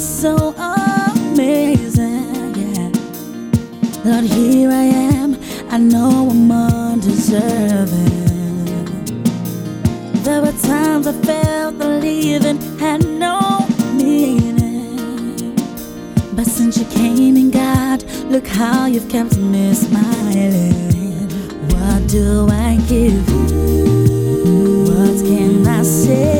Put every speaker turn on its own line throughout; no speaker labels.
so amazing, yeah. Lord, here I am. I know I'm undeserving. There were times I felt the leaving had no meaning. But since you came in, God, look how you've kept me smiling. What do I give you? What can I say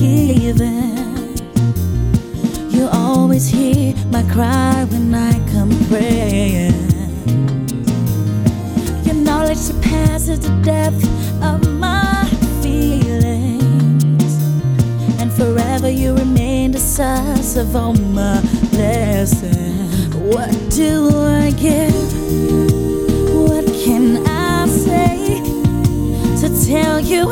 Thanksgiving. You always hear my cry when I come praying. Your knowledge surpasses the depth of my feelings. And forever you remain the source of all my blessings. What do I give? What can I say to tell you